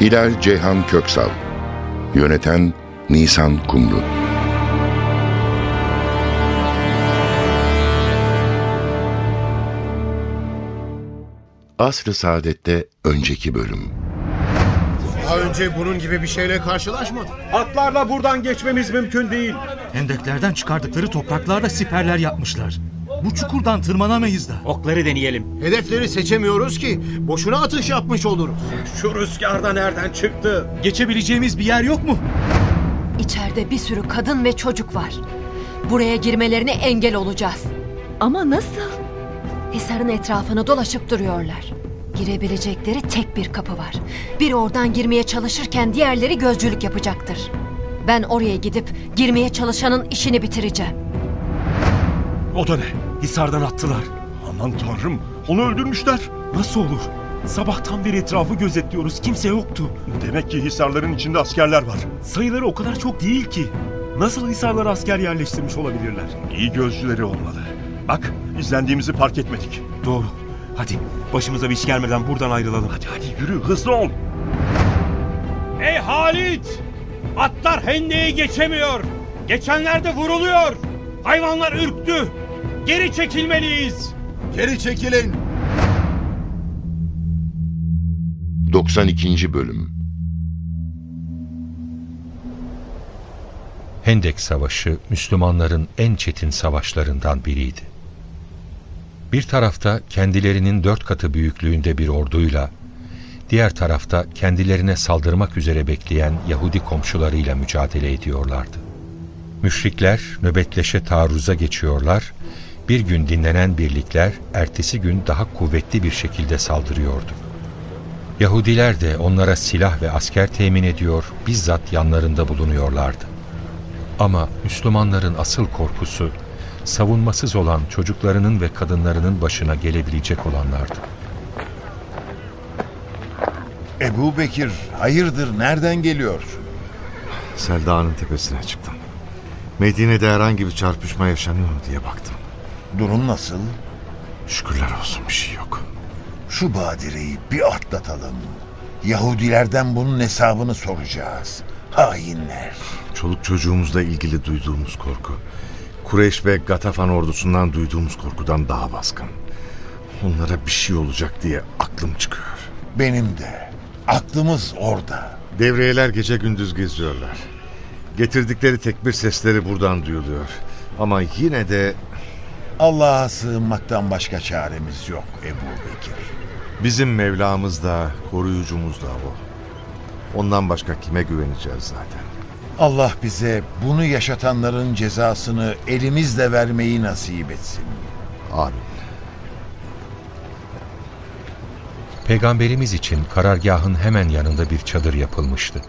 Hilal Ceyhan Köksal Yöneten Nisan Kumru Asr-ı Saadet'te önceki bölüm Daha önce bunun gibi bir şeyle karşılaşmadım. Atlarla buradan geçmemiz mümkün değil. Hendeklerden çıkardıkları topraklarla siperler yapmışlar. Bu çukurdan tırmanamayız da. Okları deneyelim. Hedefleri seçemiyoruz ki. Boşuna atış yapmış oluruz. Şu rüzgarda nereden çıktı? Geçebileceğimiz bir yer yok mu? İçeride bir sürü kadın ve çocuk var. Buraya girmelerine engel olacağız. Ama nasıl? Hisarın etrafını dolaşıp duruyorlar. Girebilecekleri tek bir kapı var. Biri oradan girmeye çalışırken diğerleri gözcülük yapacaktır. Ben oraya gidip girmeye çalışanın işini bitireceğim. O da ne? Hisardan attılar. Aman tanrım. Onu öldürmüşler. Nasıl olur? Sabahtan beri etrafı gözetliyoruz. Kimse yoktu. Demek ki hisarların içinde askerler var. Sayıları o kadar çok değil ki. Nasıl hisarlara asker yerleştirmiş olabilirler? İyi gözcüleri olmalı. Bak, izlendiğimizi fark etmedik. Doğru. Hadi başımıza bir iş gelmeden buradan ayrılalım. Hadi hadi yürü hızlı ol. Ey Halit! Atlar hendeyi geçemiyor. Geçenler de vuruluyor. Hayvanlar ürktü. Geri çekilmeliyiz. Geri çekilin. 92. Bölüm Hendek Savaşı Müslümanların en çetin savaşlarından biriydi. Bir tarafta kendilerinin dört katı büyüklüğünde bir orduyla, diğer tarafta kendilerine saldırmak üzere bekleyen Yahudi komşularıyla mücadele ediyorlardı. Müşrikler nöbetleşe taarruza geçiyorlar, bir gün dinlenen birlikler ertesi gün daha kuvvetli bir şekilde saldırıyordu. Yahudiler de onlara silah ve asker temin ediyor, bizzat yanlarında bulunuyorlardı. Ama Müslümanların asıl korkusu, savunmasız olan çocuklarının ve kadınlarının başına gelebilecek olanlardı. Ebu Bekir, hayırdır nereden geliyorsun? Selda'nın tepesine çıktım. Medine'de herhangi bir çarpışma yaşanıyor mu diye baktım. Durum nasıl? Şükürler olsun bir şey yok. Şu badireyi bir atlatalım. Yahudilerden bunun hesabını soracağız. Hainler. Çoluk çocuğumuzla ilgili duyduğumuz korku. Kureyş ve Gatafan ordusundan duyduğumuz korkudan daha baskın. Onlara bir şey olacak diye aklım çıkıyor. Benim de. Aklımız orada. Devriyeler gece gündüz geziyorlar. Getirdikleri tekbir sesleri buradan duyuluyor. Ama yine de Allah'a sığınmaktan başka çaremiz yok Ebu Bekir. bizim Mevlamız da koruyucumuz da o. Ondan başka kime güveneceğiz zaten? Allah bize bunu yaşatanların cezasını elimizle vermeyi nasip etsin. Amin. Peygamberimiz için karargahın hemen yanında bir çadır yapılmıştı.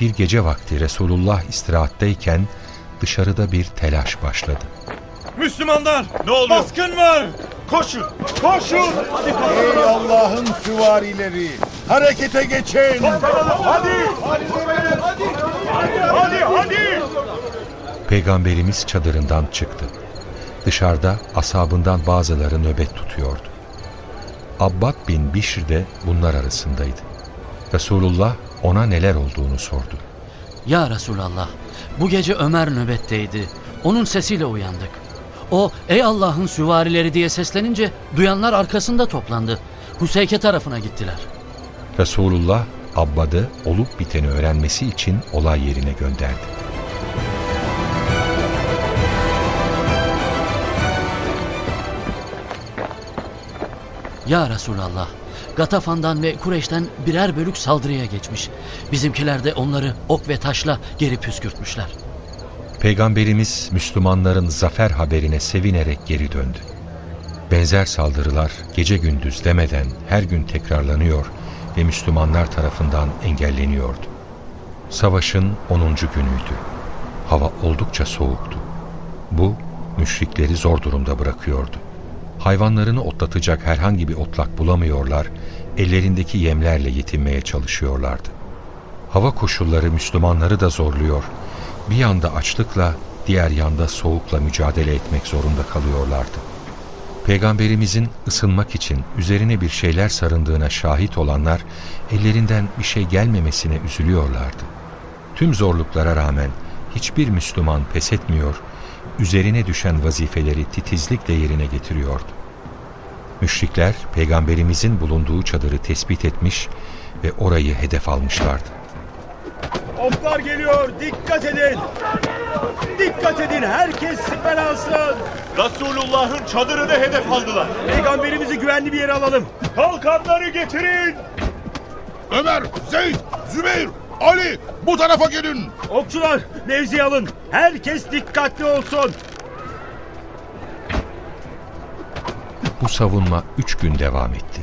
Bir gece vakti Resulullah istirahatteyken dışarıda bir telaş başladı. Müslümanlar! Ne oluyor? Baskın var! Koşun! Koşun! Ey Allah'ın süvarileri! Harekete geçin! Hadi! Hadi! Hadi! Hadi! Peygamberimiz çadırından çıktı. Dışarıda ashabından bazıları nöbet tutuyordu. Abbad bin Bişr de bunlar arasındaydı. Resulullah ona neler olduğunu sordu. Ya Resulallah, bu gece Ömer nöbetteydi. Onun sesiyle uyandık. O, ey Allah'ın süvarileri diye seslenince duyanlar arkasında toplandı. Huseyke tarafına gittiler. Resulullah Abbad'ı olup biteni öğrenmesi için olay yerine gönderdi. Ya Resulallah, Gatafan'dan ve Kureyş'ten birer bölük saldırıya geçmiş. Bizimkiler de onları ok ve taşla geri püskürtmüşler. Peygamberimiz Müslümanların zafer haberine sevinerek geri döndü. Benzer saldırılar gece gündüz demeden her gün tekrarlanıyor ve Müslümanlar tarafından engelleniyordu. Savaşın 10. günüydü. Hava oldukça soğuktu. Bu, müşrikleri zor durumda bırakıyordu. Hayvanlarını otlatacak herhangi bir otlak bulamıyorlar, ellerindeki yemlerle yetinmeye çalışıyorlardı. Hava koşulları Müslümanları da zorluyor. Bir yanda açlıkla, diğer yanda soğukla mücadele etmek zorunda kalıyorlardı. Peygamberimizin ısınmak için üzerine bir şeyler sarındığına şahit olanlar ellerinden bir şey gelmemesine üzülüyorlardı. Tüm zorluklara rağmen hiçbir Müslüman pes etmiyor, üzerine düşen vazifeleri titizlikle yerine getiriyordu. Müşrikler peygamberimizin bulunduğu çadırı tespit etmiş ve orayı hedef almışlardı. Oklar geliyor. Dikkat edin. Dikkat edin. Herkes siper alsın. Resulullah'ın çadırını hedef aldılar. Peygamberimizi güvenli bir yere alalım. Kalkanları getirin. Ömer, Zeyd, Zübeyir, Ali bu tarafa gelin. Okçular mevzi alın. Herkes dikkatli olsun. Bu savunma üç gün devam etti.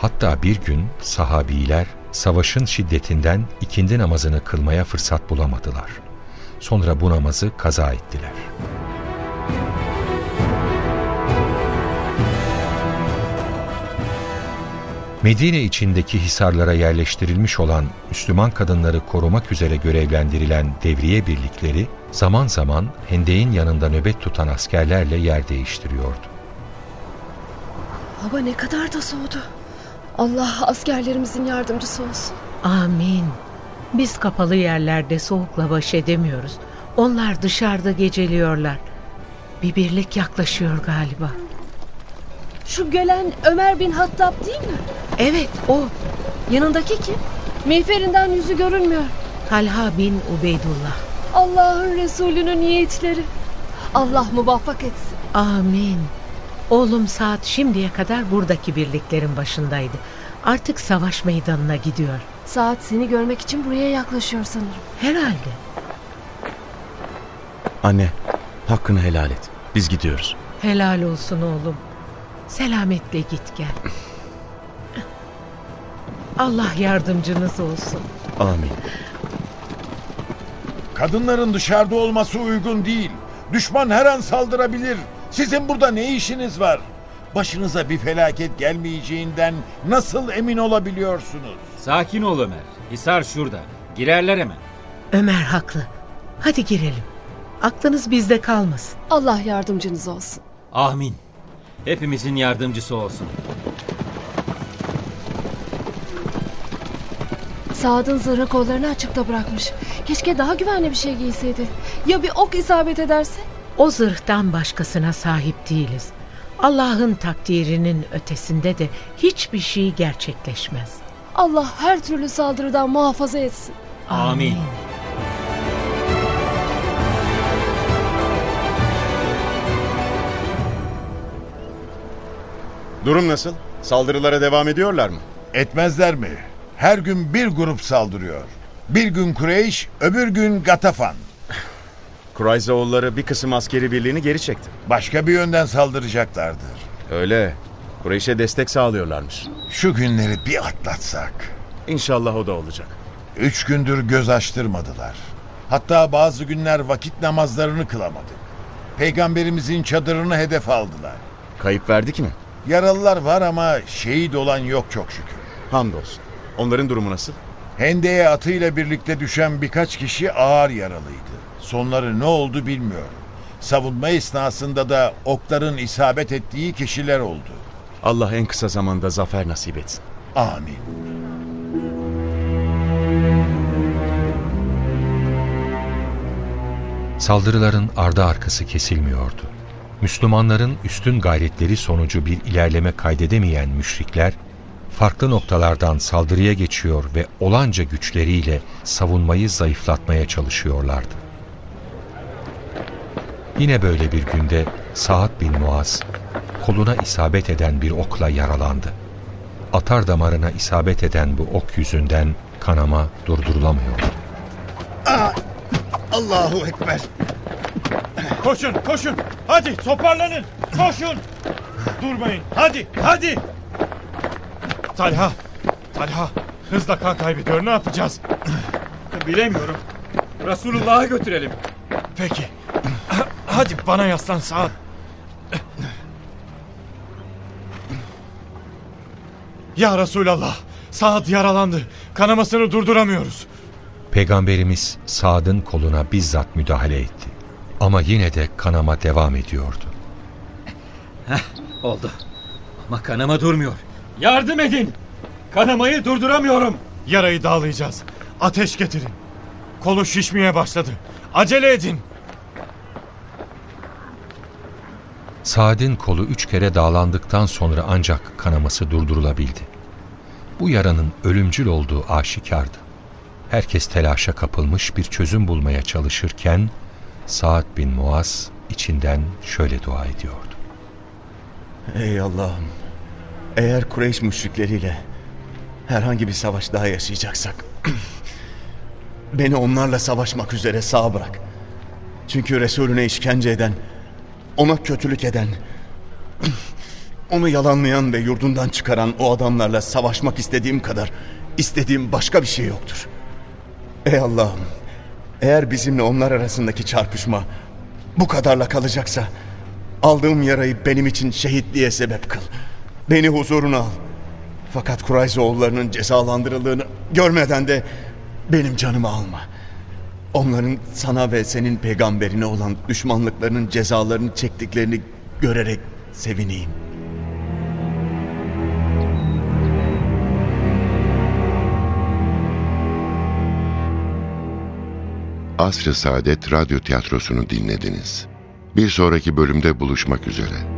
Hatta bir gün sahabiler savaşın şiddetinden ikindi namazını kılmaya fırsat bulamadılar. Sonra bu namazı kaza ettiler. Medine içindeki hisarlara yerleştirilmiş olan Müslüman kadınları korumak üzere görevlendirilen devriye birlikleri zaman zaman hendeğin yanında nöbet tutan askerlerle yer değiştiriyordu. Hava ne kadar da soğudu. Allah askerlerimizin yardımcısı olsun. Amin. Biz kapalı yerlerde soğukla baş edemiyoruz. Onlar dışarıda geceliyorlar. Bir birlik yaklaşıyor galiba. Şu gelen Ömer bin Hattab değil mi? Evet o. Yanındaki kim? Miğferinden yüzü görünmüyor. Talha bin Ubeydullah. Allah'ın Resulü'nün yiğitleri. Allah muvaffak etsin. Amin. Oğlum saat şimdiye kadar buradaki birliklerin başındaydı. Artık savaş meydanına gidiyor. Saat seni görmek için buraya yaklaşıyor sanırım. Herhalde. Anne, hakkını helal et. Biz gidiyoruz. Helal olsun oğlum. Selametle git gel. Allah yardımcınız olsun. Amin. Kadınların dışarıda olması uygun değil. Düşman her an saldırabilir. Sizin burada ne işiniz var? Başınıza bir felaket gelmeyeceğinden nasıl emin olabiliyorsunuz? Sakin ol Ömer. Hisar şurada. Girerler hemen. Ömer haklı. Hadi girelim. Aklınız bizde kalmasın. Allah yardımcınız olsun. Amin. Hepimizin yardımcısı olsun. Saad'ın zırhı kollarını açıkta bırakmış. Keşke daha güvenli bir şey giyseydi. Ya bir ok isabet ederse? O zırhtan başkasına sahip değiliz. Allah'ın takdirinin ötesinde de hiçbir şey gerçekleşmez. Allah her türlü saldırıdan muhafaza etsin. Amin. Durum nasıl? Saldırılara devam ediyorlar mı? Etmezler mi? Her gün bir grup saldırıyor. Bir gün Kureyş, öbür gün Gatafan. Kurayzaoğulları bir kısım askeri birliğini geri çekti. Başka bir yönden saldıracaklardır. Öyle. Kureyş'e destek sağlıyorlarmış. Şu günleri bir atlatsak. İnşallah o da olacak. Üç gündür göz açtırmadılar. Hatta bazı günler vakit namazlarını kılamadık. Peygamberimizin çadırını hedef aldılar. Kayıp verdik mi? Yaralılar var ama şehit olan yok çok şükür. Hamdolsun. Onların durumu nasıl? Hendeye atıyla birlikte düşen birkaç kişi ağır yaralıydı. Sonları ne oldu bilmiyorum. Savunma esnasında da okların isabet ettiği kişiler oldu. Allah en kısa zamanda zafer nasip etsin. Amin. Saldırıların ardı arkası kesilmiyordu. Müslümanların üstün gayretleri sonucu bir ilerleme kaydedemeyen müşrikler, farklı noktalardan saldırıya geçiyor ve olanca güçleriyle savunmayı zayıflatmaya çalışıyorlardı. Yine böyle bir günde Saad bin Muaz, koluna isabet eden bir okla yaralandı. Atar damarına isabet eden bu ok yüzünden kanama durdurulamıyordu. Aa, Allahu Ekber. Koşun, koşun. Hadi toparlanın. Koşun. Durmayın. Hadi, hadi. Talha, Talha. Hızla kan kaybediyor. Ne yapacağız? Bilemiyorum. Resulullah'a götürelim. Peki. Hadi bana yaslan Saad. Ya Resulallah. Saad yaralandı. Kanamasını durduramıyoruz. Peygamberimiz Saad'ın koluna bizzat müdahale etti. Ama yine de kanama devam ediyordu. Heh, oldu. Ama kanama durmuyor. Yardım edin. Kanamayı durduramıyorum. Yarayı dağlayacağız. Ateş getirin. Kolu şişmeye başladı. Acele edin. Saad'in kolu üç kere dağlandıktan sonra ancak kanaması durdurulabildi. Bu yaranın ölümcül olduğu aşikardı. Herkes telaşa kapılmış bir çözüm bulmaya çalışırken Saad bin Muaz içinden şöyle dua ediyordu. Ey Allah'ım! Eğer Kureyş müşrikleriyle herhangi bir savaş daha yaşayacaksak beni onlarla savaşmak üzere sağ bırak. Çünkü Resulüne işkence eden, ona kötülük eden, onu yalanlayan ve yurdundan çıkaran o adamlarla savaşmak istediğim kadar istediğim başka bir şey yoktur. Ey Allah'ım! Eğer bizimle onlar arasındaki çarpışma bu kadarla kalacaksa aldığım yarayı benim için şehitliğe sebep kıl. Beni huzuruna al. Fakat Kurayza oğullarının cezalandırıldığını görmeden de benim canımı alma. Onların sana ve senin peygamberine olan düşmanlıklarının cezalarını çektiklerini görerek sevineyim. Asr-ı Saadet Radyo Tiyatrosu'nu dinlediniz. Bir sonraki bölümde buluşmak üzere.